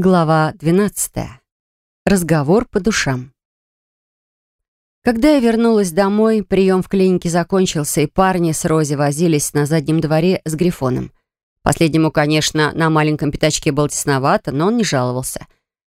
Глава 12. Разговор по душам. Когда я вернулась домой, прием в клинике закончился, и парни с Рози возились на заднем дворе с Грифоном. Последнему, конечно, на маленьком пятачке было тесновато, но он не жаловался.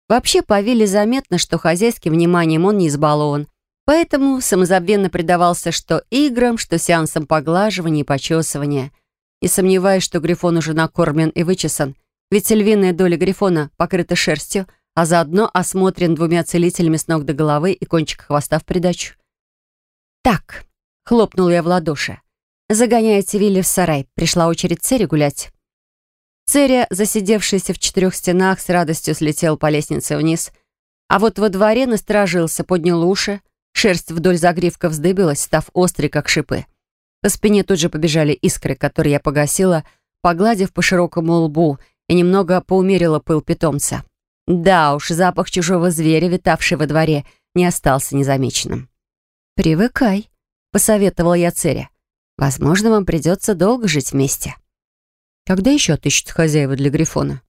Вообще, по Вилле заметно, что хозяйским вниманием он не избалован, поэтому самозабвенно предавался что играм, что сеансам поглаживания и почесывания. Не сомневаюсь, что Грифон уже накормлен и вычесан — ведь львиная доля грифона покрыта шерстью, а заодно осмотрен двумя целителями с ног до головы и кончик хвоста в придачу. «Так», — хлопнул я в ладоши, — «загоняйте Вилли в сарай. Пришла очередь Цери гулять». Церя, засидевшийся в четырех стенах, с радостью слетел по лестнице вниз, а вот во дворе насторожился, поднял уши, шерсть вдоль загривка вздыбилась, став острой, как шипы. По спине тут же побежали искры, которые я погасила, погладив по широкому лбу и немного поумерила пыл питомца. Да уж, запах чужого зверя, витавший во дворе, не остался незамеченным. «Привыкай», — посоветовала я Цере. «Возможно, вам придется долго жить вместе». «Когда еще отыщут хозяева для Грифона?»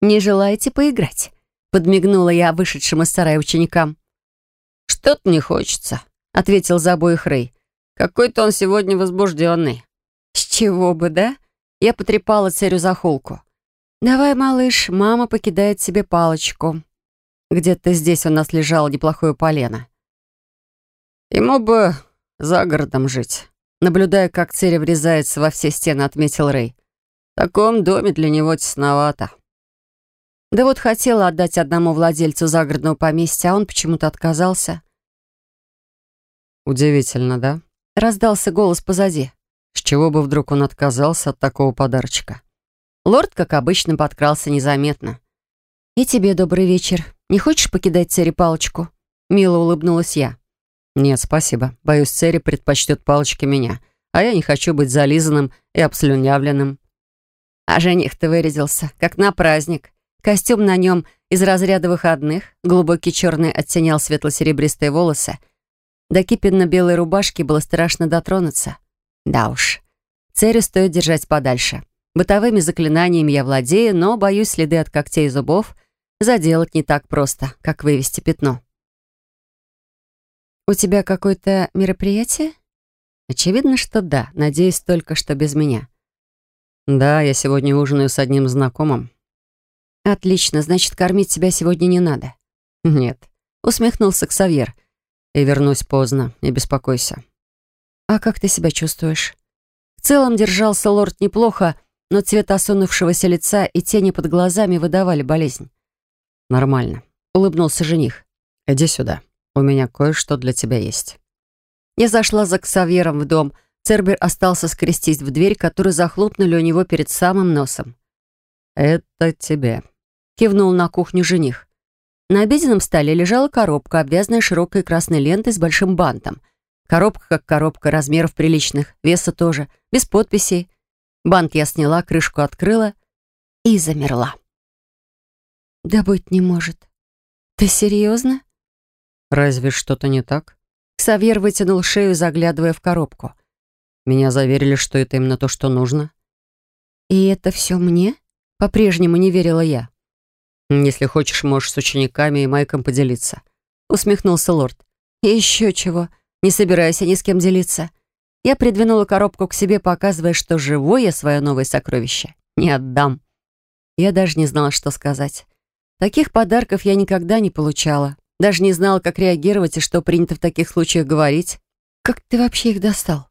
«Не желаете поиграть?» — подмигнула я вышедшим из сарая ученикам. «Что-то не хочется», — ответил за обоих Рэй. «Какой-то он сегодня возбужденный». «С чего бы, да?» Я потрепала царю за холку. «Давай, малыш, мама покидает себе палочку». Где-то здесь у нас лежало неплохое полено. «Ему бы за городом жить», наблюдая, как царь врезается во все стены, отметил Рэй. «В таком доме для него тесновато». Да вот хотела отдать одному владельцу загородного поместья, а он почему-то отказался. «Удивительно, да?» Раздался голос позади. С чего бы вдруг он отказался от такого подарочка? Лорд, как обычно, подкрался незаметно. «И тебе добрый вечер. Не хочешь покидать Цери палочку?» Мило улыбнулась я. «Нет, спасибо. Боюсь, Цери предпочтет палочки меня, а я не хочу быть зализанным и обслюнявленным». А жених-то вырядился, как на праздник. Костюм на нем из разряда выходных, глубокий черный оттенял светло-серебристые волосы. До кипенно-белой рубашки было страшно дотронуться. Да уж, Церю стоит держать подальше. Бытовыми заклинаниями я владею, но, боюсь, следы от когтей и зубов заделать не так просто, как вывести пятно. «У тебя какое-то мероприятие?» «Очевидно, что да. Надеюсь только, что без меня». «Да, я сегодня ужинаю с одним знакомым». «Отлично. Значит, кормить тебя сегодня не надо». «Нет», — усмехнулся Ксавьер. «И вернусь поздно. Не беспокойся». «А как ты себя чувствуешь?» В целом держался лорд неплохо, но цвет осунувшегося лица и тени под глазами выдавали болезнь. «Нормально», — улыбнулся жених. «Иди сюда. У меня кое-что для тебя есть». Я зашла за Ксавьером в дом. Цербер остался скрестись в дверь, которую захлопнули у него перед самым носом. «Это тебе», — кивнул на кухню жених. На обеденном столе лежала коробка, обвязанная широкой красной лентой с большим бантом — Коробка как коробка, размеров приличных, веса тоже, без подписей. Бант я сняла, крышку открыла и замерла. «Да быть не может. Ты серьезно?» «Разве что-то не так?» Ксавьер вытянул шею, заглядывая в коробку. «Меня заверили, что это именно то, что нужно». «И это все мне?» По-прежнему не верила я. «Если хочешь, можешь с учениками и Майком поделиться», усмехнулся лорд. «Еще чего. Не собираюсь ни с кем делиться. Я придвинула коробку к себе, показывая, что живое свое новое сокровище не отдам. Я даже не знала, что сказать. Таких подарков я никогда не получала. Даже не знала, как реагировать и что принято в таких случаях говорить. Как ты вообще их достал?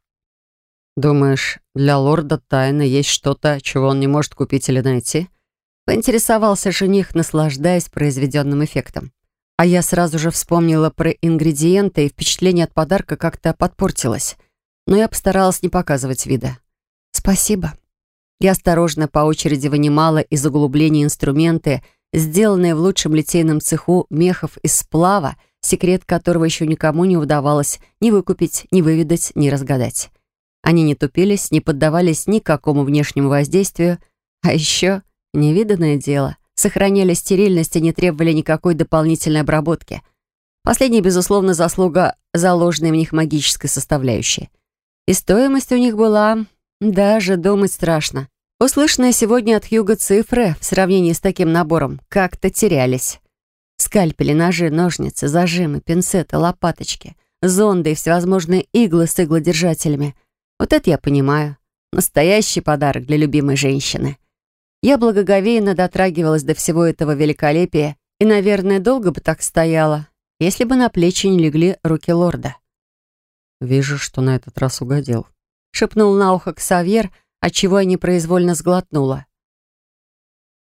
Думаешь, для лорда тайны есть что-то, чего он не может купить или найти? Поинтересовался жених, наслаждаясь произведенным эффектом. А я сразу же вспомнила про ингредиенты, и впечатление от подарка как-то подпортилось. Но я постаралась не показывать вида. «Спасибо». Я осторожно по очереди вынимала из углубления инструменты, сделанные в лучшем литейном цеху мехов из сплава, секрет которого еще никому не удавалось ни выкупить, ни выведать, ни разгадать. Они не тупились, не поддавались никакому внешнему воздействию, а еще невиданное дело сохраняли стерильность и не требовали никакой дополнительной обработки. Последняя, безусловно, заслуга заложенной в них магической составляющей. И стоимость у них была... Даже думать страшно. Услышанные сегодня от Хьюга цифры в сравнении с таким набором как-то терялись. Скальпели, ножи, ножницы, зажимы, пинцеты, лопаточки, зонды и всевозможные иглы с иглодержателями. Вот это я понимаю. Настоящий подарок для любимой женщины. Я благоговейно дотрагивалась до всего этого великолепия и, наверное, долго бы так стояла, если бы на плечи не легли руки лорда. «Вижу, что на этот раз угодил», — шепнул на ухо Ксавьер, отчего я непроизвольно сглотнула.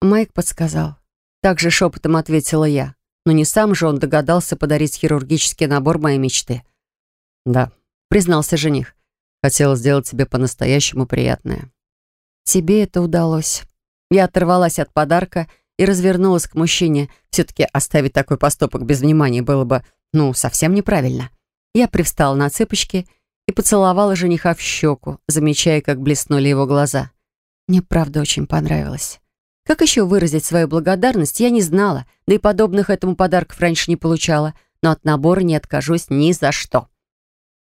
Майк подсказал. Также шепотом ответила я. Но не сам же он догадался подарить хирургический набор моей мечты. «Да», — признался жених. «Хотел сделать тебе по-настоящему приятное». «Тебе это удалось». Я оторвалась от подарка и развернулась к мужчине. Все-таки оставить такой поступок без внимания было бы, ну, совсем неправильно. Я привстала на цыпочки и поцеловала жениха в щеку, замечая, как блеснули его глаза. Мне правда очень понравилось. Как еще выразить свою благодарность, я не знала, да и подобных этому подарков раньше не получала, но от набора не откажусь ни за что.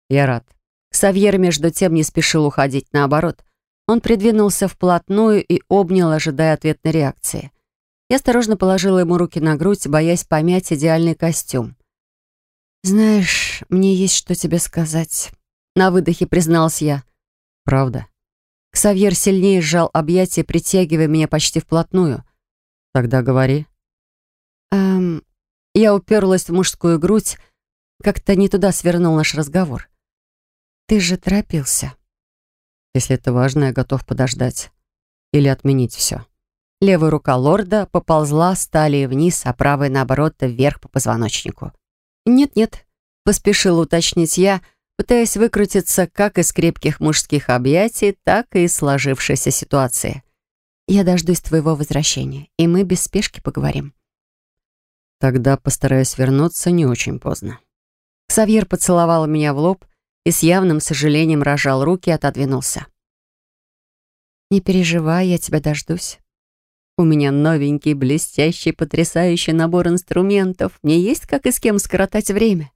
Я рад. Савьер, между тем, не спешил уходить, наоборот. Он придвинулся вплотную и обнял, ожидая ответной реакции. Я осторожно положила ему руки на грудь, боясь помять идеальный костюм. «Знаешь, мне есть что тебе сказать», — на выдохе признался я. «Правда?» Ксавьер сильнее сжал объятия, притягивая меня почти вплотную. «Тогда говори». «Эм...» Я уперлась в мужскую грудь, как-то не туда свернул наш разговор. «Ты же торопился». «Если это важно, я готов подождать. Или отменить все». Левая рука лорда поползла с талии вниз, а правая, наоборот, вверх по позвоночнику. «Нет-нет», — поспешила уточнить я, — пытаясь выкрутиться как из крепких мужских объятий, так и из сложившейся ситуации. «Я дождусь твоего возвращения, и мы без спешки поговорим». «Тогда постараюсь вернуться не очень поздно». Ксавьер поцеловал меня в лоб и с явным сожалением рожал руки и отодвинулся. «Не переживай, я тебя дождусь. У меня новенький, блестящий, потрясающий набор инструментов. Мне есть как и с кем скоротать время».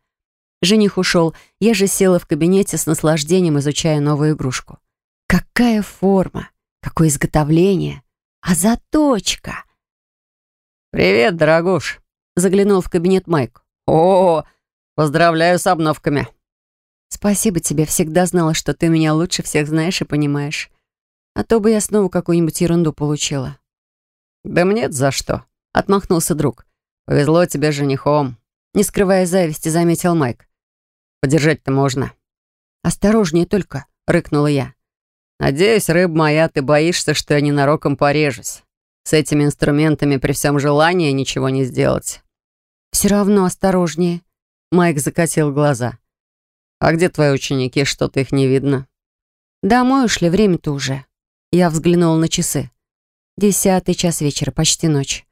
Жених ушел, я же села в кабинете с наслаждением, изучая новую игрушку. Какая форма, какое изготовление, а заточка. «Привет, дорогуш», — заглянул в кабинет Майк. «О, поздравляю с обновками». «Спасибо тебе, всегда знала, что ты меня лучше всех знаешь и понимаешь. А то бы я снова какую-нибудь ерунду получила». «Да мне за что», — отмахнулся друг. «Повезло тебе женихом». Не скрывая зависти, заметил Майк. Подержать-то можно». «Осторожнее только», — рыкнула я. «Надеюсь, рыб моя, ты боишься, что я ненароком порежусь. С этими инструментами при всем желании ничего не сделать». «Все равно осторожнее», — Майк закатил глаза. «А где твои ученики? Что-то их не видно». «Домой ушли, время-то уже». Я взглянула на часы. Десятый час вечера, почти ночь.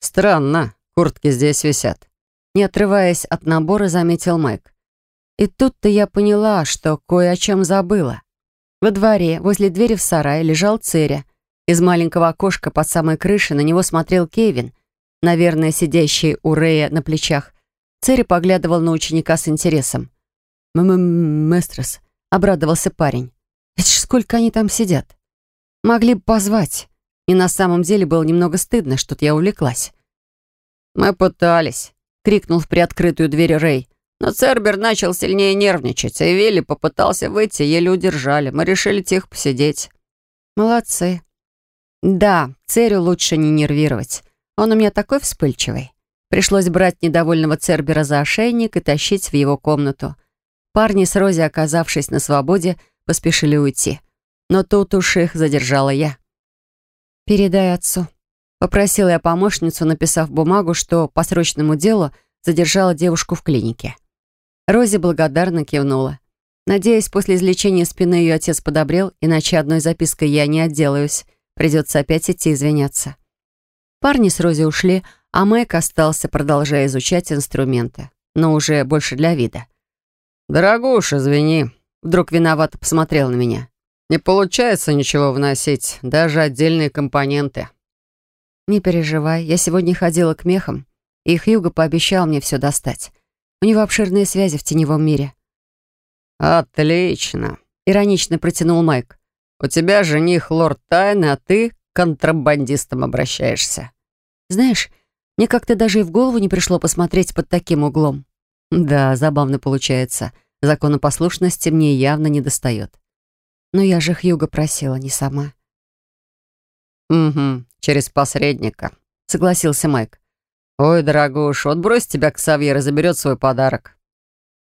«Странно, куртки здесь висят». Не отрываясь от набора, заметил Майк. И тут-то я поняла, что кое о чем забыла. Во дворе, возле двери в сарае, лежал Церя. Из маленького окошка под самой крышей на него смотрел Кевин, наверное, сидящий у Рея на плечах. Церя поглядывал на ученика с интересом. «М-м-местрес», — обрадовался парень. «Это ж сколько они там сидят?» «Могли бы позвать». И на самом деле было немного стыдно, что-то я увлеклась. «Мы пытались», — крикнул в приоткрытую дверь Рэй. Но Цербер начал сильнее нервничать, и Вилли попытался выйти, еле удержали. Мы решили тихо посидеть. Молодцы. Да, Церю лучше не нервировать. Он у меня такой вспыльчивый. Пришлось брать недовольного Цербера за ошейник и тащить в его комнату. Парни с Рози, оказавшись на свободе, поспешили уйти. Но тут уж их задержала я. «Передай отцу», — попросила я помощницу, написав бумагу, что по срочному делу задержала девушку в клинике. Рози благодарно кивнула. Надеюсь, после излечения спины ее отец подобрел, иначе одной запиской я не отделаюсь. Придется опять идти извиняться. Парни с Рози ушли, а Мэг остался, продолжая изучать инструменты. Но уже больше для вида. «Дорогуш, извини», — вдруг виновато посмотрел на меня. «Не получается ничего вносить, даже отдельные компоненты». «Не переживай, я сегодня ходила к мехам, и Хьюго пообещал мне все достать. У него обширные связи в теневом мире». «Отлично», — иронично протянул Майк. У тебя жених лорд Тайны, а ты к контрабандистам обращаешься». «Знаешь, мне как-то даже и в голову не пришло посмотреть под таким углом». «Да, забавно получается. Законопослушности мне явно не достает. Но я же Хьюга просила, не сама». «Угу, через посредника», — согласился Майк. «Ой, дорогуш, вот брось тебя к Савьер и заберет свой подарок».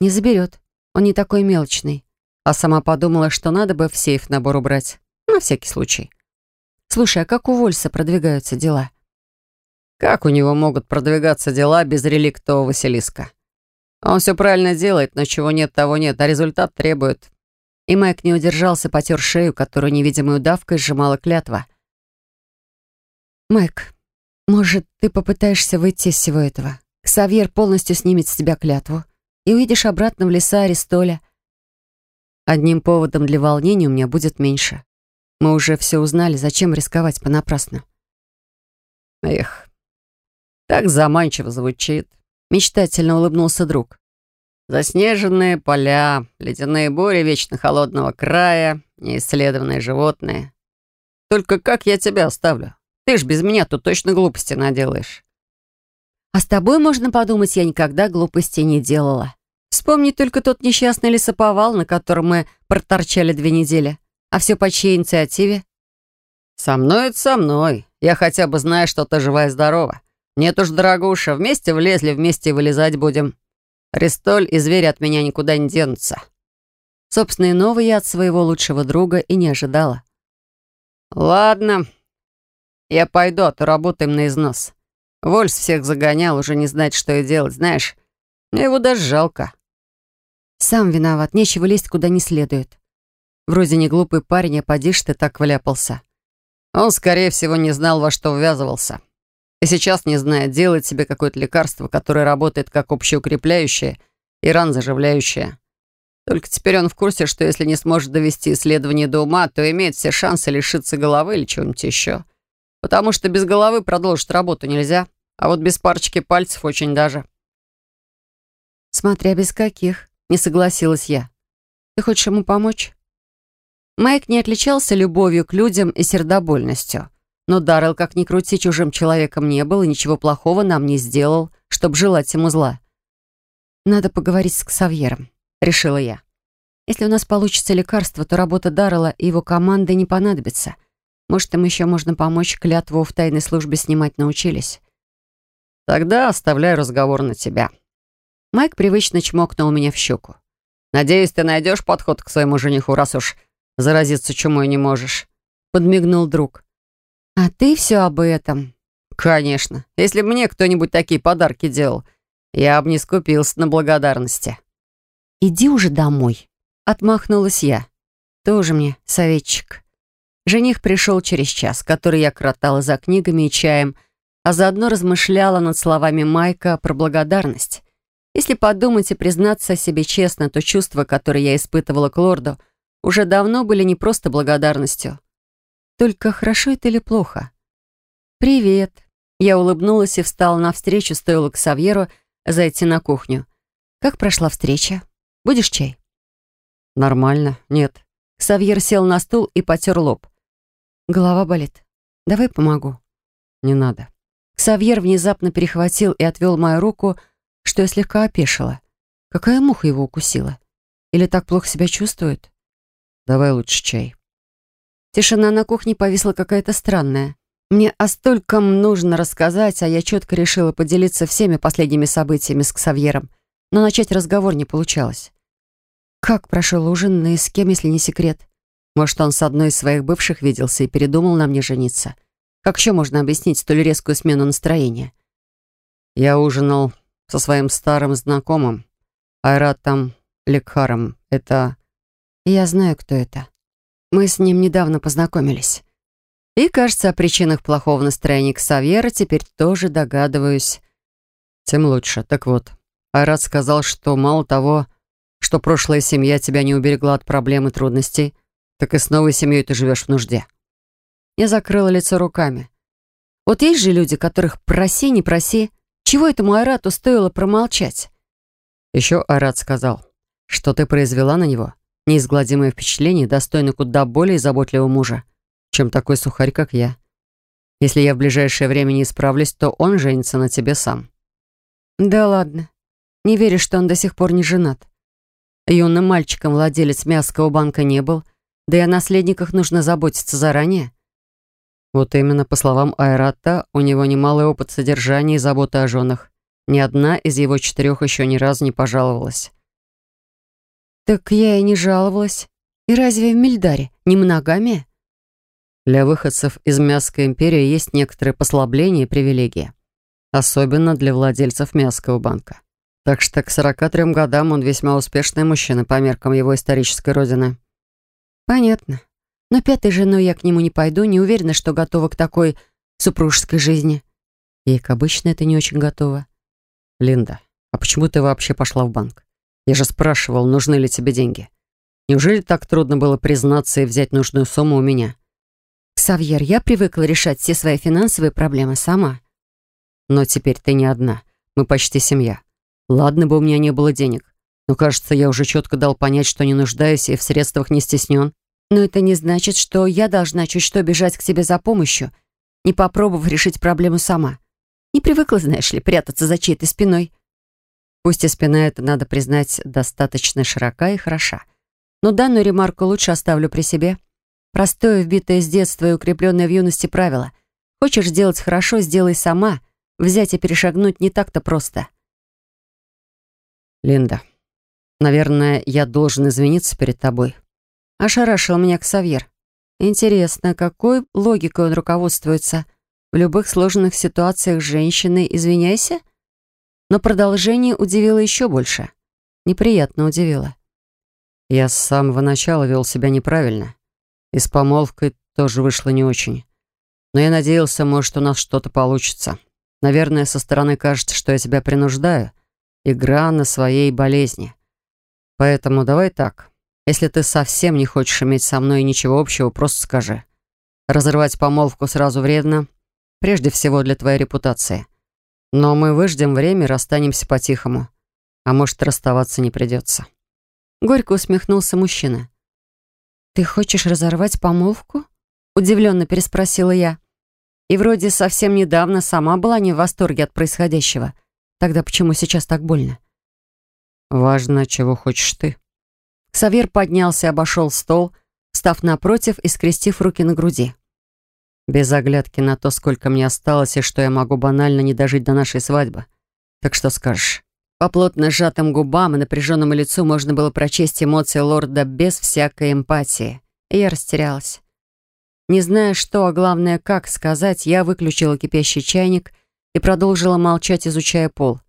«Не заберет. Он не такой мелочный». А сама подумала, что надо бы в сейф набор убрать. На всякий случай. «Слушай, а как у Вольса продвигаются дела?» «Как у него могут продвигаться дела без реликтового Василиска? Он все правильно делает, но чего нет, того нет, а результат требует». И Майк не удержался, потер шею, которую невидимой удавкой сжимала клятва. «Майк, может, ты попытаешься выйти из всего этого? Ксавьер полностью снимет с тебя клятву и уйдешь обратно в леса Аристоля. Одним поводом для волнения у меня будет меньше. Мы уже все узнали, зачем рисковать понапрасну?» «Эх, так заманчиво звучит», — мечтательно улыбнулся друг. «Заснеженные поля, ледяные бури вечно холодного края, неисследованные животные. Только как я тебя оставлю? Ты ж без меня тут точно глупости наделаешь. А с тобой, можно подумать, я никогда глупости не делала. Вспомни только тот несчастный лесоповал, на котором мы проторчали две недели. А все по чьей инициативе? Со мной это со мной. Я хотя бы знаю, что ты жива и здорова. Нет уж, дорогуша, вместе влезли, вместе и вылезать будем. Рестоль и звери от меня никуда не денутся. Собственно, иного я от своего лучшего друга и не ожидала. Ладно, я пойду, а то работаем на износ. Вольс всех загонял, уже не знать, что и делать. Знаешь, мне его даже жалко. Сам виноват, нечего лезть куда не следует. Вроде не глупый парень, а поди ты так вляпался. Он, скорее всего, не знал, во что ввязывался. И сейчас не знает, делает себе какое-то лекарство, которое работает как общеукрепляющее и ранзаживляющее. Только теперь он в курсе, что если не сможет довести исследование до ума, то имеет все шансы лишиться головы или чего-нибудь еще. Потому что без головы продолжить работу нельзя, а вот без парочки пальцев очень даже. Смотря без каких, не согласилась я. Ты хочешь ему помочь? Майк не отличался любовью к людям и сердобольностью. Но Даррелл, как ни крути, чужим человеком не был и ничего плохого нам не сделал, чтобы желать ему зла. «Надо поговорить с Ксавьером», — решила я. «Если у нас получится лекарство, то работа Даррелла и его команды не понадобится. Может, им еще можно помочь, клятву в тайной службе снимать научились. Тогда оставляю разговор на тебя. Майк привычно чмокнул меня в щеку. Надеюсь, ты найдешь подход к своему жениху, раз уж заразиться чумой не можешь. Подмигнул друг. А ты все об этом? Конечно. Если бы мне кто-нибудь такие подарки делал, я бы не скупился на благодарности. Иди уже домой. Отмахнулась я. Тоже мне советчик. Жених пришел через час, который я кротала за книгами и чаем, а заодно размышляла над словами Майка про благодарность. Если подумать и признаться себе честно, то чувства, которые я испытывала к лорду, уже давно были не просто благодарностью. Только хорошо это или плохо? «Привет!» Я улыбнулась и встала навстречу, стоило к Савьеру зайти на кухню. «Как прошла встреча? Будешь чай?» «Нормально, нет». Савьер сел на стул и потер лоб. Голова болит. Давай помогу. Не надо. Ксавьер внезапно перехватил и отвел мою руку, что я слегка опешила. Какая муха его укусила? Или так плохо себя чувствует? Давай лучше чай. Тишина на кухне повисла какая-то странная. Мне о стольком нужно рассказать, а я четко решила поделиться всеми последними событиями с Ксавьером, но начать разговор не получалось. Как прошел ужин и с кем, если не секрет? Может, он с одной из своих бывших виделся и передумал на мне жениться? Как еще можно объяснить столь резкую смену настроения? Я ужинал со своим старым знакомым, Айратом Лекхаром. Это... Я знаю, кто это. Мы с ним недавно познакомились. И, кажется, о причинах плохого настроения Ксавьера теперь тоже догадываюсь. Тем лучше. Так вот, Айрат сказал, что мало того, что прошлая семья тебя не уберегла от проблем и трудностей, так и с новой семьей ты живешь в нужде. Я закрыла лицо руками. Вот есть же люди, которых проси, не проси. Чего этому Айрату стоило промолчать? Еще Айрат сказал, что ты произвела на него Неизгладимое впечатление достойно куда более заботливого мужа, чем такой сухарь, как я. Если я в ближайшее время не справлюсь, то он женится на тебе сам». «Да ладно. Не веришь, что он до сих пор не женат. Юным мальчиком владелец мясского банка не был, да и о наследниках нужно заботиться заранее». Вот именно, по словам Айрата, у него немалый опыт содержания и заботы о женах. Ни одна из его четырех еще ни разу не пожаловалась. «Так я и не жаловалась. И разве в Мильдаре не моногамия?» Для выходцев из Мясской империи есть некоторые послабления и привилегии. Особенно для владельцев Мясского банка. Так что к 43 годам он весьма успешный мужчина по меркам его исторической родины. Понятно. Но пятой женой я к нему не пойду, не уверена, что готова к такой супружеской жизни. И, как обычно, это не очень готова. Линда, а почему ты вообще пошла в банк? Я же спрашивал, нужны ли тебе деньги. Неужели так трудно было признаться и взять нужную сумму у меня? Савьер, я привыкла решать все свои финансовые проблемы сама. Но теперь ты не одна. Мы почти семья. Ладно бы у меня не было денег. Но, кажется, я уже четко дал понять, что не нуждаюсь и в средствах не стеснен. Но это не значит, что я должна чуть что бежать к тебе за помощью, не попробовав решить проблему сама. Не привыкла, знаешь ли, прятаться за чьей-то спиной. Пусть и спина эта, надо признать, достаточно широка и хороша. Но данную ремарку лучше оставлю при себе. Простое, вбитое с детства и укрепленное в юности правило. Хочешь сделать хорошо, сделай сама. Взять и перешагнуть не так-то просто. Линда, наверное, я должен извиниться перед тобой. Ошарашил меня Ксавьер. Интересно, какой логикой он руководствуется? В любых сложных ситуациях с женщиной извиняйся? Но продолжение удивило еще больше. Неприятно удивило. Я с самого начала вел себя неправильно. И с помолвкой тоже вышло не очень. Но я надеялся, может, у нас что-то получится. Наверное, со стороны кажется, что я тебя принуждаю. Игра на своей болезни. Поэтому давай так. Если ты совсем не хочешь иметь со мной ничего общего, просто скажи. Разрывать помолвку сразу вредно. Прежде всего для твоей репутации. Но мы выждем время и расстанемся по-тихому. А может, расставаться не придется. Горько усмехнулся мужчина. «Ты хочешь разорвать помолвку?» Удивленно переспросила я. И вроде совсем недавно сама была не в восторге от происходящего. Тогда почему сейчас так больно? «Важно, чего хочешь ты». Савер поднялся обошел стол, став напротив и скрестив руки на груди. Без оглядки на то, сколько мне осталось и что я могу банально не дожить до нашей свадьбы. Так что скажешь? По плотно сжатым губам и напряженному лицу можно было прочесть эмоции лорда без всякой эмпатии. И я растерялась. Не зная что, а главное, как сказать, я выключила кипящий чайник и продолжила молчать, изучая пол.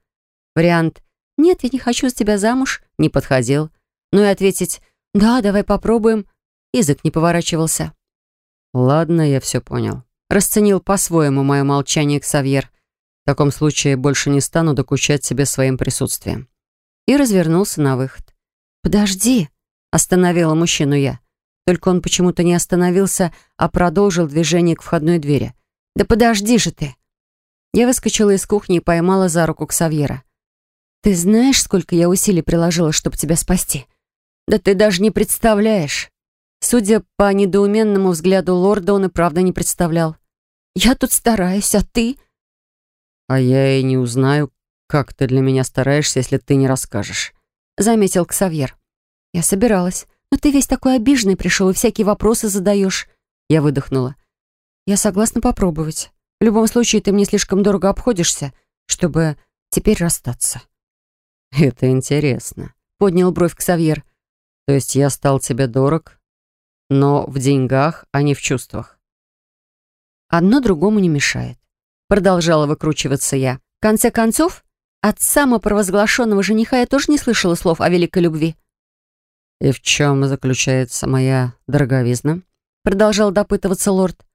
Вариант «Нет, я не хочу с тебя замуж» не подходил. Ну и ответить «Да, давай попробуем» язык не поворачивался. «Ладно, я все понял». Расценил по-своему мое молчание Ксавьер. В таком случае больше не стану докучать себе своим присутствием. И развернулся на выход. «Подожди!» — остановила мужчину я. Только он почему-то не остановился, а продолжил движение к входной двери. «Да подожди же ты!» Я выскочила из кухни и поймала за руку Ксавьера. «Ты знаешь, сколько я усилий приложила, чтобы тебя спасти? Да ты даже не представляешь!» Судя по недоуменному взгляду лорда, он и правда не представлял. «Я тут стараюсь, а ты...» «А я и не узнаю, как ты для меня стараешься, если ты не расскажешь», — заметил Ксавьер. «Я собиралась, но ты весь такой обиженный пришел и всякие вопросы задаешь». Я выдохнула. «Я согласна попробовать. В любом случае, ты мне слишком дорого обходишься, чтобы теперь расстаться». «Это интересно», — поднял бровь Ксавьер. «То есть я стал тебе дорог, но в деньгах, а не в чувствах?» «Одно другому не мешает. Продолжала выкручиваться я. В конце концов, от самопровозглашенного жениха я тоже не слышала слов о великой любви. «И в чем заключается моя дороговизна?» Продолжал допытываться лорд.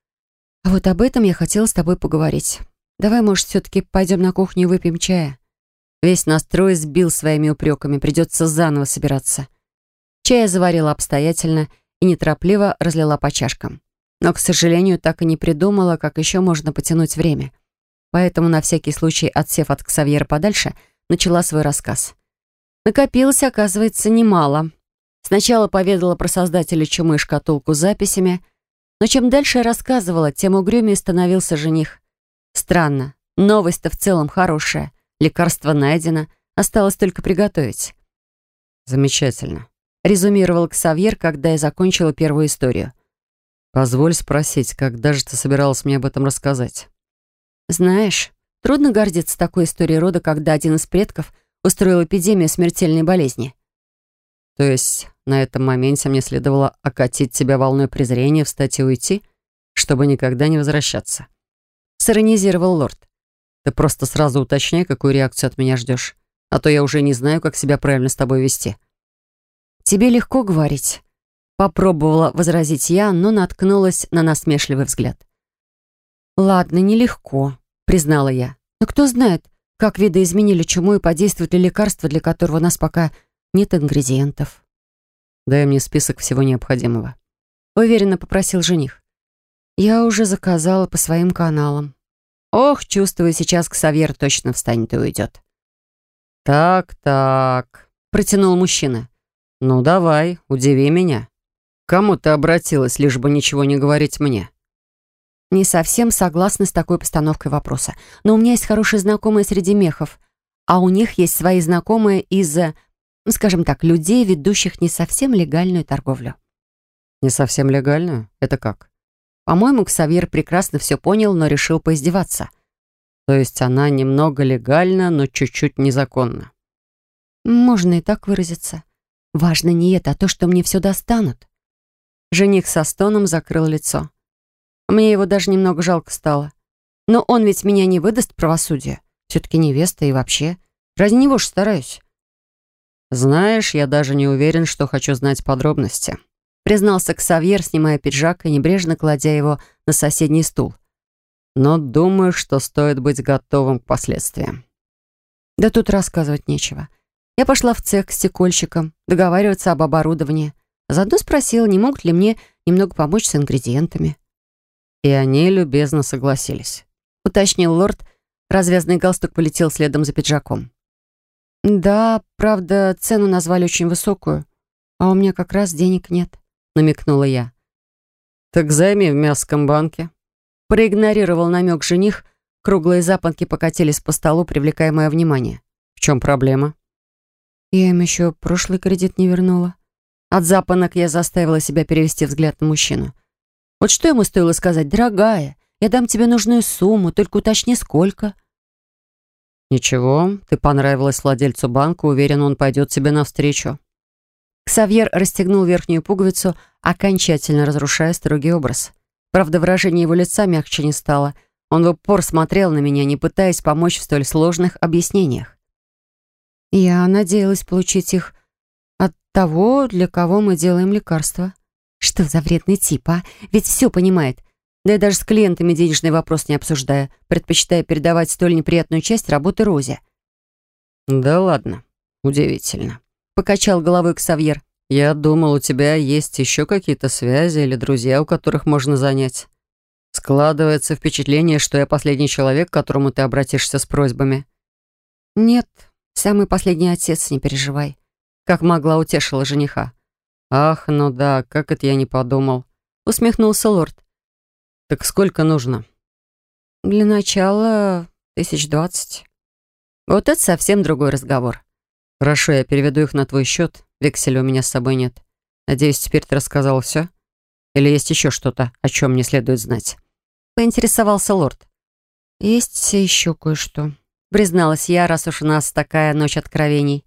«А вот об этом я хотела с тобой поговорить. Давай, может, все-таки пойдем на кухню и выпьем чая?» Весь настрой сбил своими упреками, придется заново собираться. Чай я заварила обстоятельно и неторопливо разлила по чашкам. Но, к сожалению, так и не придумала, как еще можно потянуть время. Поэтому, на всякий случай, отсев от Ксавьера подальше, начала свой рассказ. Накопилось, оказывается, немало. Сначала поведала про создателя чумы шкатулку с записями, но чем дальше рассказывала, тем угрюмее становился жених. Странно, новость-то в целом хорошая. Лекарство найдено, осталось только приготовить. Замечательно. Резюмировал Ксавьер, когда я закончила первую историю. Позволь спросить, когда же ты собиралась мне об этом рассказать? Знаешь, трудно гордиться такой историей рода, когда один из предков устроил эпидемию смертельной болезни. То есть на этом моменте мне следовало окатить тебя волной презрения, встать и уйти, чтобы никогда не возвращаться. Сиронизировал лорд. Ты просто сразу уточняй, какую реакцию от меня ждешь, а то я уже не знаю, как себя правильно с тобой вести. Тебе легко говорить. Попробовала возразить я, но наткнулась на насмешливый взгляд. «Ладно, нелегко», — признала я. «Но кто знает, как виды изменили чуму и подействует ли лекарство, для которого у нас пока нет ингредиентов». «Дай мне список всего необходимого», — уверенно попросил жених. «Я уже заказала по своим каналам». Ох, чувствую, сейчас Ксавьер точно встанет и уйдет. «Так-так», — протянул мужчина. «Ну давай, удиви меня». Кому ты обратилась, лишь бы ничего не говорить мне? Не совсем согласна с такой постановкой вопроса. Но у меня есть хорошие знакомые среди мехов, а у них есть свои знакомые из, ну, скажем так, людей, ведущих не совсем легальную торговлю. Не совсем легальную? Это как? По-моему, Ксавьер прекрасно все понял, но решил поиздеваться. То есть она немного легальна, но чуть-чуть незаконна. Можно и так выразиться. Важно не это, а то, что мне все достанут. Жених со стоном закрыл лицо. Мне его даже немного жалко стало. Но он ведь меня не выдаст правосудие. Все-таки невеста и вообще. Ради него же стараюсь. «Знаешь, я даже не уверен, что хочу знать подробности», признался Ксавьер, снимая пиджак и небрежно кладя его на соседний стул. «Но думаю, что стоит быть готовым к последствиям». Да тут рассказывать нечего. Я пошла в цех к стекольщикам, договариваться об оборудовании. Заодно спросила, не могут ли мне немного помочь с ингредиентами. И они любезно согласились. Уточнил лорд, развязанный галстук полетел следом за пиджаком. «Да, правда, цену назвали очень высокую, а у меня как раз денег нет», — намекнула я. «Так займи в мясском банке». Проигнорировал намек жених, круглые запонки покатились по столу, привлекая мое внимание. «В чем проблема?» «Я им еще прошлый кредит не вернула». От запонок я заставила себя перевести взгляд на мужчину. Вот что ему стоило сказать? «Дорогая, я дам тебе нужную сумму, только уточни, сколько». «Ничего, ты понравилась владельцу банка, уверен, он пойдет тебе навстречу». Ксавьер расстегнул верхнюю пуговицу, окончательно разрушая строгий образ. Правда, выражение его лица мягче не стало. Он в упор смотрел на меня, не пытаясь помочь в столь сложных объяснениях. Я надеялась получить их от того, для кого мы делаем лекарства. Что за вредный тип, а? Ведь все понимает. Да я даже с клиентами денежный вопрос не обсуждаю, предпочитая передавать столь неприятную часть работы Розе. «Да ладно, удивительно», — покачал головой Ксавьер. «Я думал, у тебя есть еще какие-то связи или друзья, у которых можно занять. Складывается впечатление, что я последний человек, к которому ты обратишься с просьбами». «Нет, самый последний отец, не переживай как могла утешила жениха. «Ах, ну да, как это я не подумал», — усмехнулся лорд. «Так сколько нужно?» «Для начала тысяч двадцать». Вот это совсем другой разговор. «Хорошо, я переведу их на твой счет. Векселя у меня с собой нет. Надеюсь, теперь ты рассказал все? Или есть еще что-то, о чем мне следует знать?» Поинтересовался лорд. «Есть еще кое-что», — призналась я, раз уж у нас такая ночь откровений.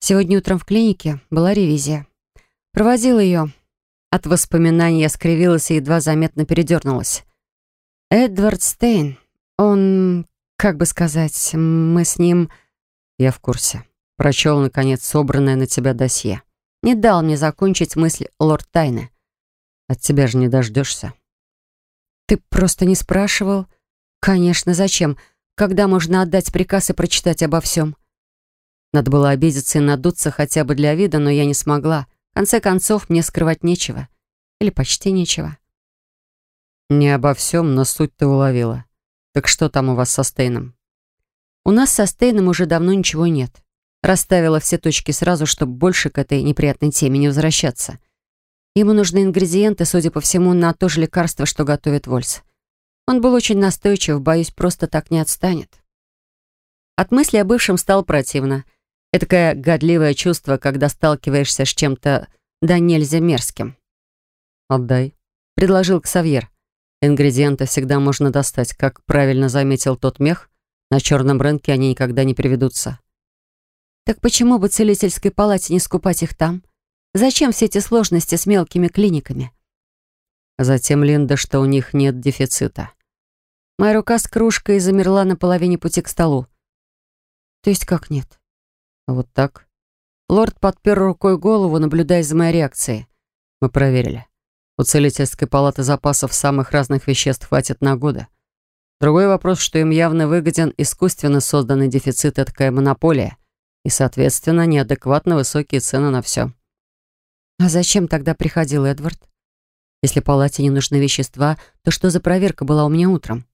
Сегодня утром в клинике была ревизия. Проводил ее. От воспоминаний я скривилась и едва заметно передернулась. Эдвард Стейн, он, как бы сказать, мы с ним... Я в курсе. Прочел, наконец, собранное на тебя досье. Не дал мне закончить мысль лорд Тайны. От тебя же не дождешься. Ты просто не спрашивал? Конечно, зачем? Когда можно отдать приказ и прочитать обо всем? Надо было обидеться и надуться хотя бы для вида, но я не смогла. В конце концов, мне скрывать нечего. Или почти нечего. Не обо всем, но суть ты уловила. Так что там у вас со Стейном? У нас со Стейном уже давно ничего нет. Расставила все точки сразу, чтобы больше к этой неприятной теме не возвращаться. Ему нужны ингредиенты, судя по всему, на то же лекарство, что готовит Вольс. Он был очень настойчив, боюсь, просто так не отстанет. От мысли о бывшем стало противно. Этакое годливое чувство, когда сталкиваешься с чем-то да нельзя мерзким. «Отдай», — предложил Ксавьер. «Ингредиенты всегда можно достать. Как правильно заметил тот мех, на черном рынке они никогда не приведутся». «Так почему бы целительской палате не скупать их там? Зачем все эти сложности с мелкими клиниками?» Затем, Линда, что у них нет дефицита. Моя рука с кружкой замерла на половине пути к столу. То есть как нет? Вот так. Лорд подпер рукой голову, наблюдая за моей реакцией. Мы проверили. У целительской палаты запасов самых разных веществ хватит на годы. Другой вопрос, что им явно выгоден искусственно созданный дефицит и такая монополия, и, соответственно, неадекватно высокие цены на все. А зачем тогда приходил Эдвард? Если палате не нужны вещества, то что за проверка была у меня утром?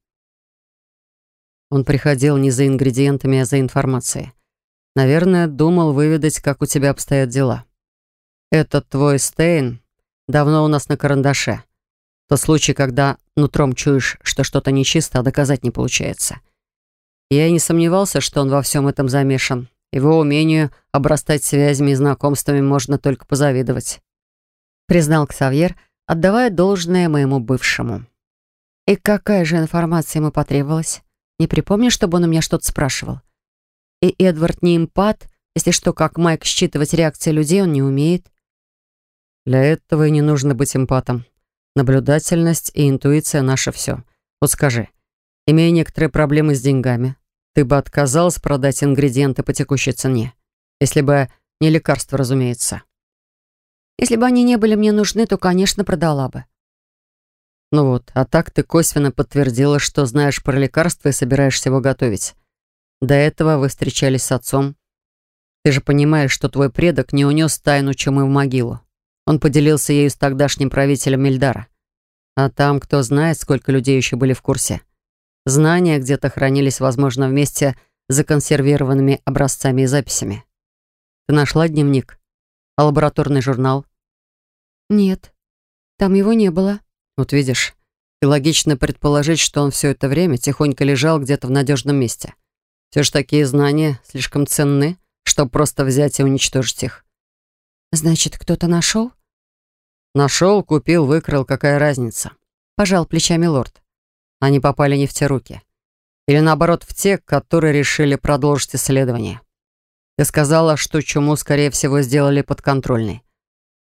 Он приходил не за ингредиентами, а за информацией. Наверное, думал выведать, как у тебя обстоят дела. Этот твой Стейн давно у нас на карандаше. Тот случай, когда нутром чуешь, что что-то нечисто, а доказать не получается. Я и не сомневался, что он во всем этом замешан. Его умению обрастать связями и знакомствами можно только позавидовать. Признал Ксавьер, отдавая должное моему бывшему. И какая же информация ему потребовалась? Не припомню, чтобы он у меня что-то спрашивал. И Эдвард не импат, если что, как Майк считывать реакции людей он не умеет. Для этого и не нужно быть эмпатом. Наблюдательность и интуиция — наше все. Вот скажи, имея некоторые проблемы с деньгами, ты бы отказалась продать ингредиенты по текущей цене? Если бы не лекарства, разумеется. Если бы они не были мне нужны, то, конечно, продала бы. Ну вот, а так ты косвенно подтвердила, что знаешь про лекарства и собираешься его готовить. До этого вы встречались с отцом. Ты же понимаешь, что твой предок не унес тайну чумы в могилу. Он поделился ею с тогдашним правителем Мильдара. А там, кто знает, сколько людей еще были в курсе. Знания где-то хранились, возможно, вместе с законсервированными образцами и записями. Ты нашла дневник? А лабораторный журнал? Нет, там его не было. Вот видишь, и логично предположить, что он все это время тихонько лежал где-то в надежном месте. Все же такие знания слишком ценны, чтобы просто взять и уничтожить их. Значит, кто-то нашел? Нашел, купил, выкрал, какая разница? Пожал плечами лорд. Они попали не в те руки. Или наоборот, в те, которые решили продолжить исследование. Ты сказала, что чуму, скорее всего, сделали подконтрольной.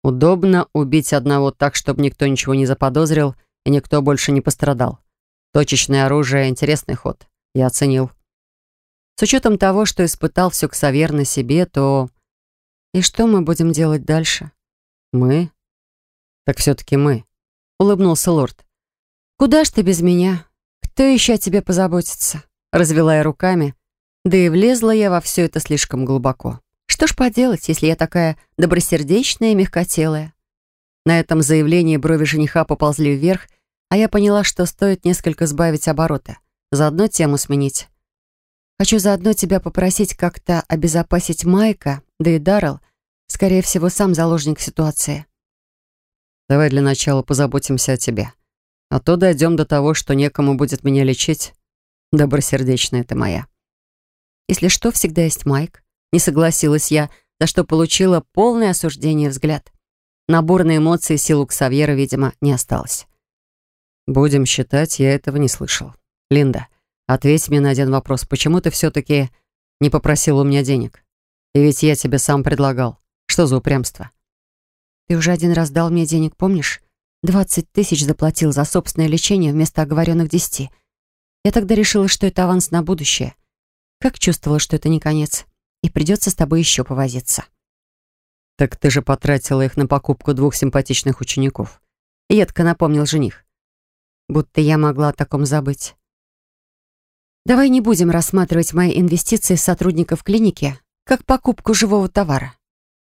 Удобно убить одного так, чтобы никто ничего не заподозрил и никто больше не пострадал. Точечное оружие — интересный ход. Я оценил. С учетом того, что испытал все Ксавьер на себе, то... И что мы будем делать дальше? Мы? Так все-таки мы. Улыбнулся лорд. Куда ж ты без меня? Кто еще о тебе позаботится? Развела я руками. Да и влезла я во все это слишком глубоко. Что ж поделать, если я такая добросердечная и мягкотелая? На этом заявлении брови жениха поползли вверх, а я поняла, что стоит несколько сбавить обороты. Заодно тему сменить. Хочу заодно тебя попросить как-то обезопасить Майка, да и Даррелл, скорее всего, сам заложник ситуации. Давай для начала позаботимся о тебе. А то дойдем до того, что некому будет меня лечить. Добросердечная ты моя. Если что, всегда есть Майк. Не согласилась я, за что получила полное осуждение взгляд. На бурные эмоции силу Ксавьера, видимо, не осталось. «Будем считать, я этого не слышал. Линда, ответь мне на один вопрос. Почему ты все-таки не попросила у меня денег? И ведь я тебе сам предлагал. Что за упрямство?» «Ты уже один раз дал мне денег, помнишь? Двадцать тысяч заплатил за собственное лечение вместо оговоренных десяти. Я тогда решила, что это аванс на будущее. Как чувствовала, что это не конец и придется с тобой еще повозиться». «Так ты же потратила их на покупку двух симпатичных учеников», — едко напомнил жених. «Будто я могла о таком забыть». «Давай не будем рассматривать мои инвестиции сотрудников клиники как покупку живого товара.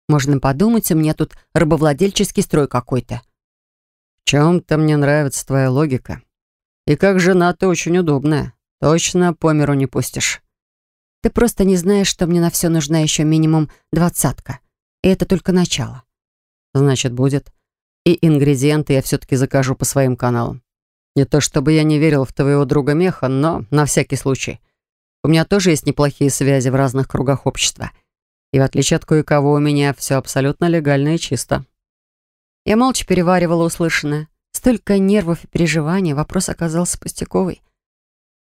Можно подумать, у меня тут рабовладельческий строй какой-то». «В чем-то мне нравится твоя логика. И как жена ты очень удобная. Точно по миру не пустишь». Ты просто не знаешь, что мне на все нужна еще минимум двадцатка. И это только начало. Значит, будет. И ингредиенты я все-таки закажу по своим каналам. Не то чтобы я не верил в твоего друга Меха, но на всякий случай. У меня тоже есть неплохие связи в разных кругах общества. И в отличие от кое-кого, у меня все абсолютно легально и чисто. Я молча переваривала услышанное. Столько нервов и переживаний, вопрос оказался пустяковый.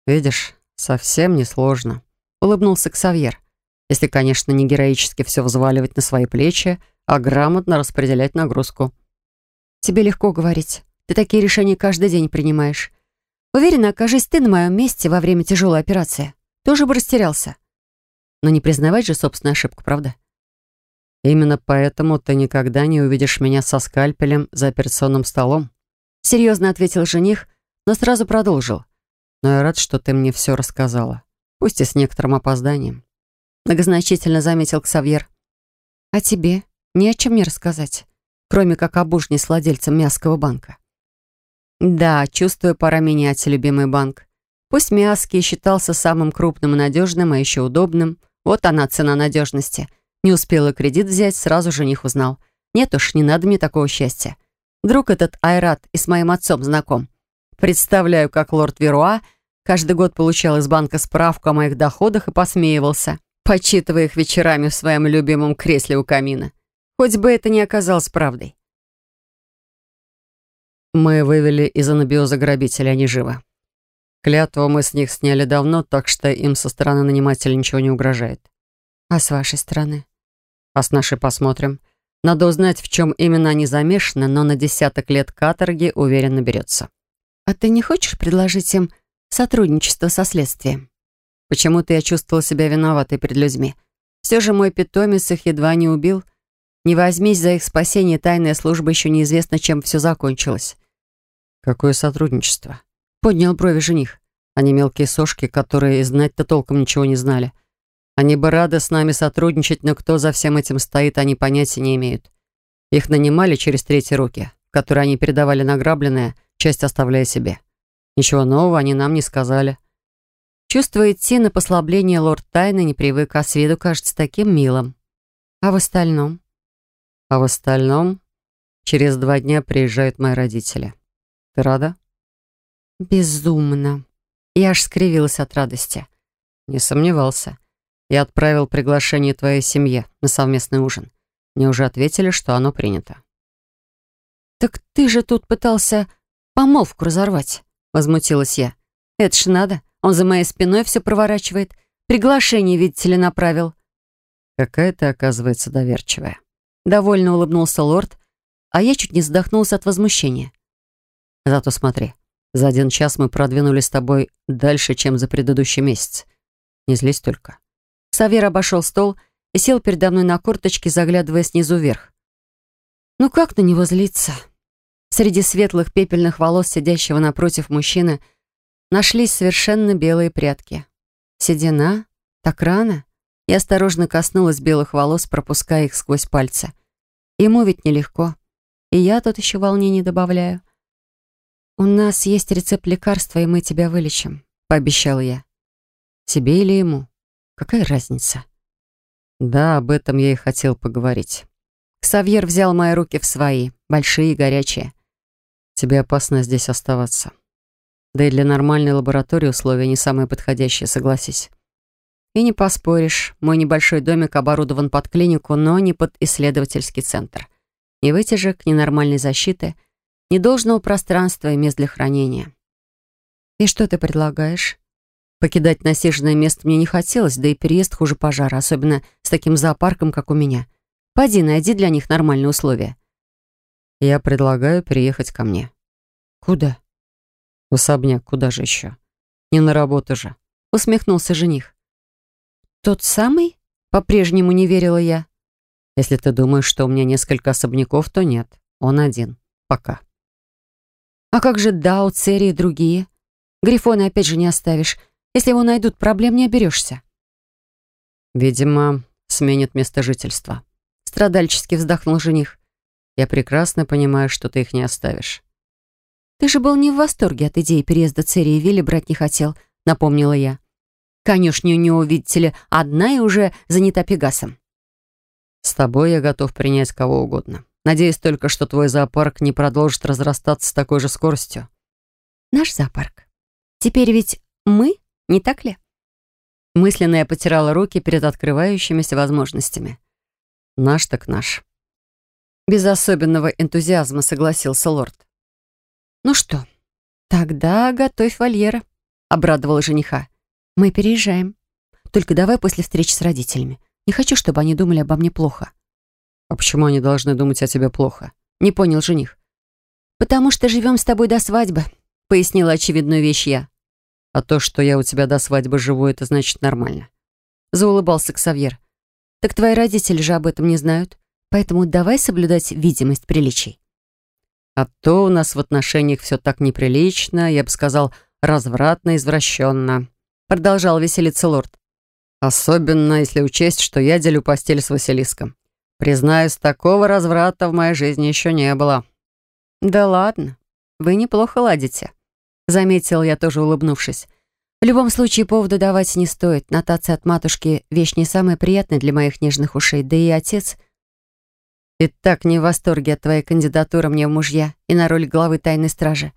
«Видишь, совсем не сложно», — улыбнулся Ксавьер. «Если, конечно, не героически все взваливать на свои плечи, а грамотно распределять нагрузку». «Тебе легко говорить. Ты такие решения каждый день принимаешь. Уверена, окажись ты на моем месте во время тяжелой операции. Тоже бы растерялся. Но не признавать же собственную ошибку, правда?» «Именно поэтому ты никогда не увидишь меня со скальпелем за операционным столом», серьезно ответил жених, но сразу продолжил. «Но я рад, что ты мне все рассказала, пусть и с некоторым опозданием». Многозначительно заметил Ксавьер. «А тебе не о чем мне рассказать, кроме как об ужине с владельцем Мясского банка». «Да, чувствую, пора менять любимый банк. Пусть Мяский считался самым крупным и надежным, а еще удобным. Вот она, цена надежности. Не успела кредит взять, сразу жених узнал. Нет уж, не надо мне такого счастья. Вдруг этот Айрат и с моим отцом знаком. Представляю, как лорд Веруа каждый год получал из банка справку о моих доходах и посмеивался, почитывая их вечерами в своем любимом кресле у камина. Хоть бы это не оказалось правдой. Мы вывели из анабиоза грабителя, они живы. Клятву мы с них сняли давно, так что им со стороны нанимателя ничего не угрожает. А с вашей стороны? А с нашей посмотрим. Надо узнать, в чем именно они замешаны, но на десяток лет каторги уверенно берется. А ты не хочешь предложить им сотрудничество со следствием? Почему-то я чувствовала себя виноватой перед людьми. Все же мой питомец их едва не убил. Не возьмись за их спасение, тайная служба еще неизвестно, чем все закончилось. Какое сотрудничество? Поднял брови жених. Они мелкие сошки, которые знать-то толком ничего не знали. Они бы рады с нами сотрудничать, но кто за всем этим стоит, они понятия не имеют. Их нанимали через третьи руки, которые они передавали награбленное, часть оставляя себе. Ничего нового они нам не сказали. Чувство идти на послабление лорд Тайны не привык, а с виду кажется таким милым. А в остальном? А в остальном через два дня приезжают мои родители. Ты рада? Безумно. Я аж скривилась от радости. Не сомневался. Я отправил приглашение твоей семье на совместный ужин. Мне уже ответили, что оно принято. «Так ты же тут пытался помолвку разорвать», — возмутилась я. «Это ж надо, он за моей спиной все проворачивает. Приглашение, видите ли, направил». «Какая ты, оказывается, доверчивая». Довольно улыбнулся лорд, а я чуть не задохнулся от возмущения. «Зато смотри, за один час мы продвинулись с тобой дальше, чем за предыдущий месяц. Не злись только. Савер обошел стол и сел передо мной на корточке, заглядывая снизу вверх. Ну как на него злиться? Среди светлых пепельных волос сидящего напротив мужчины нашлись совершенно белые прядки. Седина? Так рано? Я осторожно коснулась белых волос, пропуская их сквозь пальцы. Ему ведь нелегко. И я тут еще волнений добавляю. «У нас есть рецепт лекарства, и мы тебя вылечим», — пообещала я. «Себе или ему?» Какая разница? Да, об этом я и хотел поговорить. Ксавьер взял мои руки в свои, большие и горячие. Тебе опасно здесь оставаться. Да и для нормальной лаборатории условия не самые подходящие, согласись. И не поспоришь, мой небольшой домик оборудован под клинику, но не под исследовательский центр. Ни вытяжек, ни нормальной защиты, ни должного пространства и мест для хранения. И что ты предлагаешь? Покидать насиженное место мне не хотелось, да и переезд хуже пожара, особенно с таким зоопарком, как у меня. Пойди, найди для них нормальные условия. Я предлагаю переехать ко мне. Куда? В особняк, куда же еще? Не на работу же. Усмехнулся жених. Тот самый? По-прежнему не верила я. Если ты думаешь, что у меня несколько особняков, то нет. Он один. Пока. А как же Дао, Цери и другие? Грифона опять же не оставишь. Если его найдут, проблем не оберешься. Видимо, сменит место жительства. Страдальчески вздохнул жених. Я прекрасно понимаю, что ты их не оставишь. Ты же был не в восторге от идеи переезда Церии и Вилли брать не хотел, напомнила я. Конюшня у него, видите ли, одна и уже занята Пегасом. С тобой я готов принять кого угодно. Надеюсь только, что твой зоопарк не продолжит разрастаться с такой же скоростью. Наш зоопарк. Теперь ведь мы, не так ли? Мысленно я потирала руки перед открывающимися возможностями. Наш так наш. Без особенного энтузиазма согласился лорд. «Ну что, тогда готовь вольера», — обрадовала жениха. «Мы переезжаем. Только давай после встречи с родителями. Не хочу, чтобы они думали обо мне плохо». «А почему они должны думать о тебе плохо?» — не понял жених. «Потому что живем с тобой до свадьбы», — пояснила очевидную вещь я. «А то, что я у тебя до свадьбы живу, это значит нормально». Заулыбался Ксавьер. «Так твои родители же об этом не знают, поэтому давай соблюдать видимость приличий». «А то у нас в отношениях все так неприлично, я бы сказал, развратно, извращенно», — продолжал веселиться лорд. «Особенно, если учесть, что я делю постель с Василиском. Признаюсь, такого разврата в моей жизни еще не было. Да ладно, вы неплохо ладите, заметил я тоже улыбнувшись. В любом случае повода давать не стоит. Нотация от матушки — вещь не самая приятная для моих нежных ушей. Да и отец... И так не в восторге от твоей кандидатуры мне в мужья и на роль главы тайной стражи.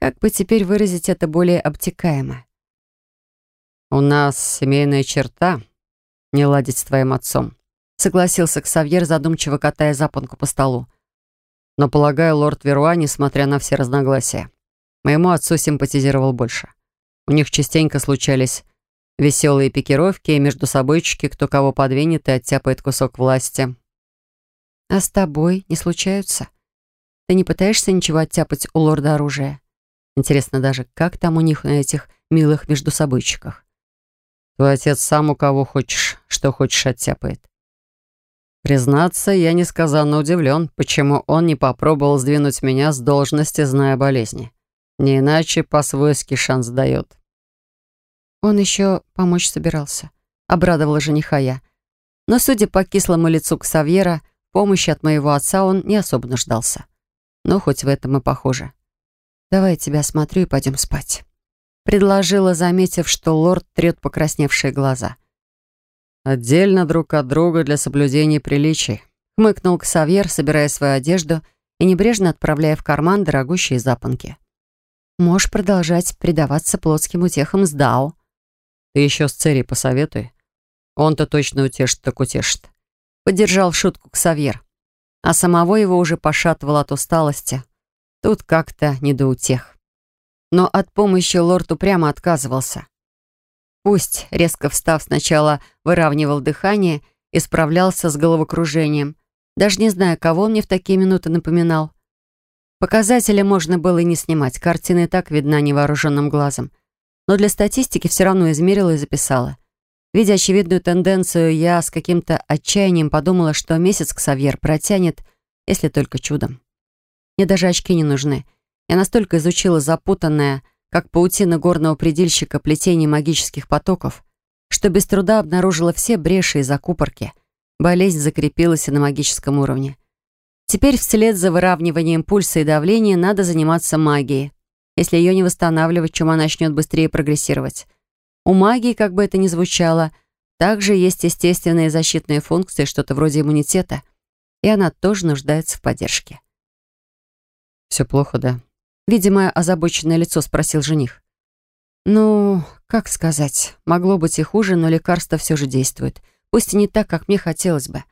Как бы теперь выразить это более обтекаемо? «У нас семейная черта — не ладить с твоим отцом», согласился Ксавьер, задумчиво катая запонку по столу. Но, полагаю, лорд Веруа, несмотря на все разногласия, моему отцу симпатизировал больше. У них частенько случались веселые пикировки и между собойчики, кто кого подвинет и оттяпает кусок власти. «А с тобой не случаются? Ты не пытаешься ничего оттяпать у лорда оружия? Интересно даже, как там у них на этих милых междусобойчиках?» «Твой отец сам у кого хочешь, что хочешь оттяпает. Признаться, я несказанно удивлен, почему он не попробовал сдвинуть меня с должности, зная болезни. Не иначе по-свойски шанс дает. Он еще помочь собирался. Обрадовала жениха я. Но, судя по кислому лицу Ксавьера, помощи от моего отца он не особо нуждался. Но хоть в этом и похоже. «Давай я тебя осмотрю и пойдем спать», — предложила, заметив, что лорд трет покрасневшие глаза. «Отдельно друг от друга для соблюдения приличий», — хмыкнул Ксавьер, собирая свою одежду и небрежно отправляя в карман дорогущие запонки. «Можешь продолжать предаваться плотским утехам с Дао». «Ты еще с Церей посоветуй. Он-то точно утешит, так утешит». Поддержал шутку Ксавьер. А самого его уже пошатывало от усталости. Тут как-то не до утех. Но от помощи лорд упрямо отказывался. Пусть, резко встав, сначала выравнивал дыхание и справлялся с головокружением. Даже не знаю, кого он мне в такие минуты напоминал. Показатели можно было и не снимать, картина и так видна невооруженным глазом. Но для статистики все равно измерила и записала. Видя очевидную тенденцию, я с каким-то отчаянием подумала, что месяц Ксавьер протянет, если только чудом. Мне даже очки не нужны. Я настолько изучила запутанное, как паутина горного предельщика плетение магических потоков, что без труда обнаружила все бреши и закупорки. Болезнь закрепилась и на магическом уровне. Теперь вслед за выравниванием пульса и давления надо заниматься магией. Если ее не восстанавливать, чума начнет быстрее прогрессировать. У магии, как бы это ни звучало, также есть естественные защитные функции, что-то вроде иммунитета, и она тоже нуждается в поддержке. «Все плохо, да?» Видимо, озабоченное лицо спросил жених. «Ну, как сказать, могло быть и хуже, но лекарство все же действует. Пусть и не так, как мне хотелось бы.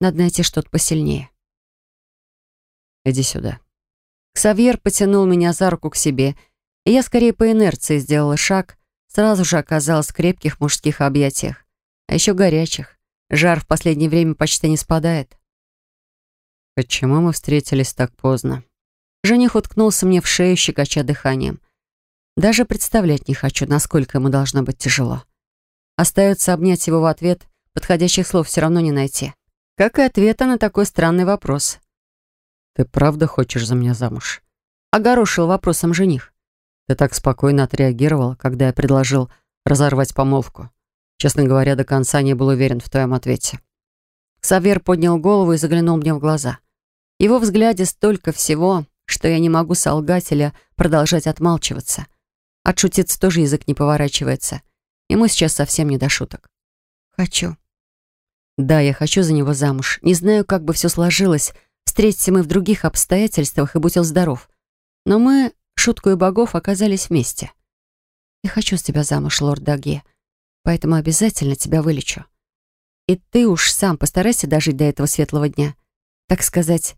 Надо найти что-то посильнее». «Иди сюда». Ксавьер потянул меня за руку к себе, и я скорее по инерции сделала шаг, сразу же оказалась в крепких мужских объятиях. А еще горячих. Жар в последнее время почти не спадает. «Почему мы встретились так поздно?» Жених уткнулся мне в шею, щекоча дыханием. Даже представлять не хочу, насколько ему должно быть тяжело. Остается обнять его в ответ, подходящих слов все равно не найти. Как и ответа на такой странный вопрос. «Ты правда хочешь за меня замуж?» Огорошил вопросом жених. «Ты так спокойно отреагировал, когда я предложил разорвать помолвку. Честно говоря, до конца не был уверен в твоем ответе». Савер поднял голову и заглянул мне в глаза. Его взгляде столько всего, что я не могу солгать или продолжать отмалчиваться. Отшутиться тоже язык не поворачивается. Ему сейчас совсем не до шуток. Хочу. Да, я хочу за него замуж. Не знаю, как бы все сложилось. Встретимся мы в других обстоятельствах, и будь он здоров. Но мы, шутку и богов, оказались вместе. Я хочу с тебя замуж, лорд Даге, поэтому обязательно тебя вылечу. И ты уж сам постарайся дожить до этого светлого дня. Так сказать,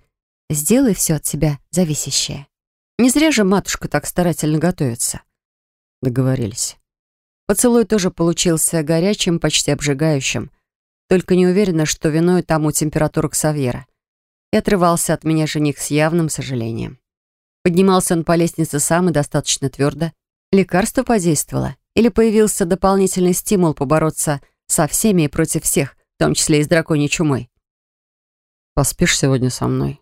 сделай все от себя зависящее. Не зря же матушка так старательно готовится. Договорились. Поцелуй тоже получился горячим, почти обжигающим. Только не уверена, что виной тому температура Ксавьера. И отрывался от меня жених с явным сожалением. Поднимался он по лестнице сам и достаточно твердо. Лекарство подействовало? Или появился дополнительный стимул побороться со всеми и против всех, в том числе и с драконьей чумой? «Поспишь сегодня со мной?»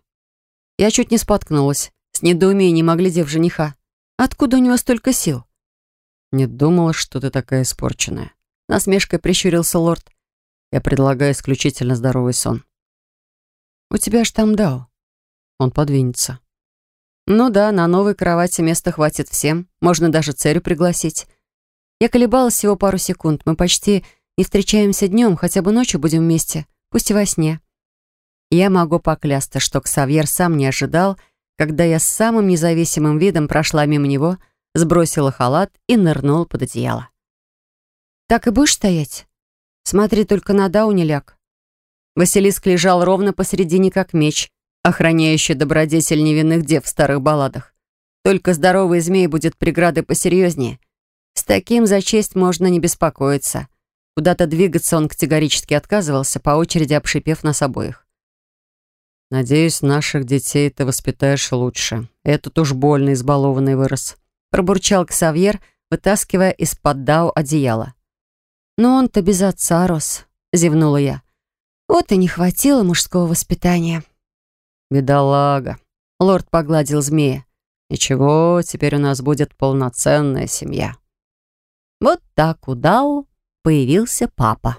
Я чуть не споткнулась, с недоумением оглядев жениха. Откуда у него столько сил? «Не думала, что ты такая испорченная». Насмешкой прищурился лорд. «Я предлагаю исключительно здоровый сон». «У тебя ж там дау». Он подвинется. Ну да, на новой кровати места хватит всем. Можно даже Церю пригласить. Я колебалась всего пару секунд. Мы почти не встречаемся днем, хотя бы ночью будем вместе, пусть и во сне. Я могу поклясться, что Ксавьер сам не ожидал, когда я с самым независимым видом прошла мимо него, сбросила халат и нырнула под одеяло. «Так и будешь стоять? Смотри, только на Дау не ляг». Василиск лежал ровно посередине, как меч, охраняющий добродетель невинных дев в старых балладах. Только здоровый змей будет преградой посерьезнее. С таким за честь можно не беспокоиться. Куда-то двигаться он категорически отказывался, по очереди обшипев нас обоих. «Надеюсь, наших детей ты воспитаешь лучше. Этот уж больно избалованный вырос», пробурчал Ксавьер, вытаскивая из-под Дау одеяло. «Но он-то без отца рос», — зевнула я. «Вот и не хватило мужского воспитания». «Бедолага», — лорд погладил змея. «Ничего, теперь у нас будет полноценная семья». Вот так у появился папа.